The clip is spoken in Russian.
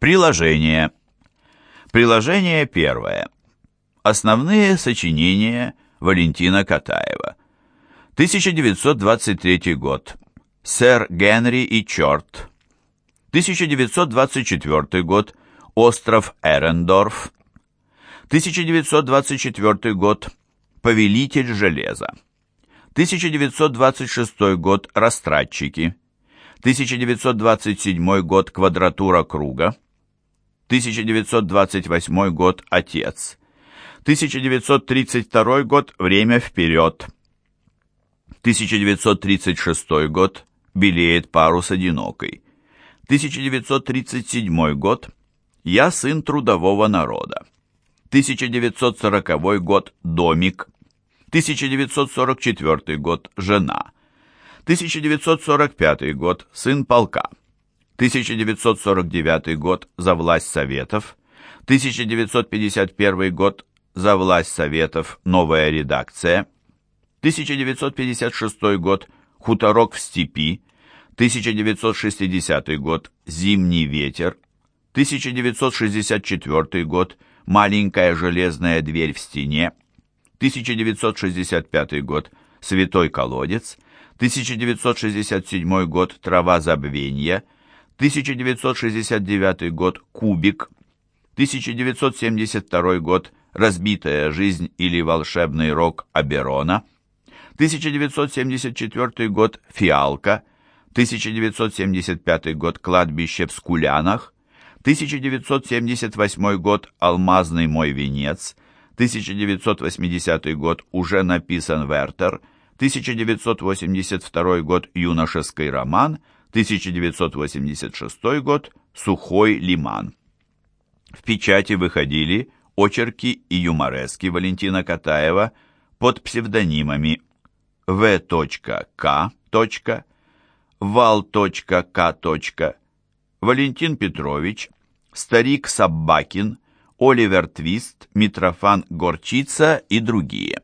Приложение. Приложение первое. Основные сочинения Валентина Катаева. 1923 год. Сэр Генри и черт. 1924 год. Остров Эрендорф. 1924 год. Повелитель железа. 1926 год. Растратчики. 1927 год. Квадратура круга. 1928 год. Отец. 1932 год. Время вперед. 1936 год. Белеет парус одинокой. 1937 год. Я сын трудового народа. 1940 год. Домик. 1944 год. Жена. 1945 год. Сын полка. 1949 год. За власть Советов. 1951 год. За власть Советов. Новая редакция. 1956 год. Хуторок в степи. 1960 год. Зимний ветер. 1964 год. Маленькая железная дверь в стене. 1965 год. Святой колодец. 1967 год. Трава забвенья. 1969 год. Кубик. 1972 год. Разбитая жизнь или волшебный рок Аберона. 1974 год «Фиалка», 1975 год «Кладбище в Скулянах», 1978 год «Алмазный мой венец», 1980 год «Уже написан Вертер», 1982 год «Юношеский роман», 1986 год «Сухой лиман». В печати выходили очерки и юморески Валентина Катаева под псевдонимами в.К. Вал.К. Валентин Петрович, Старик Саббакин, Оливер Твист, Митрофан Горчица и другие.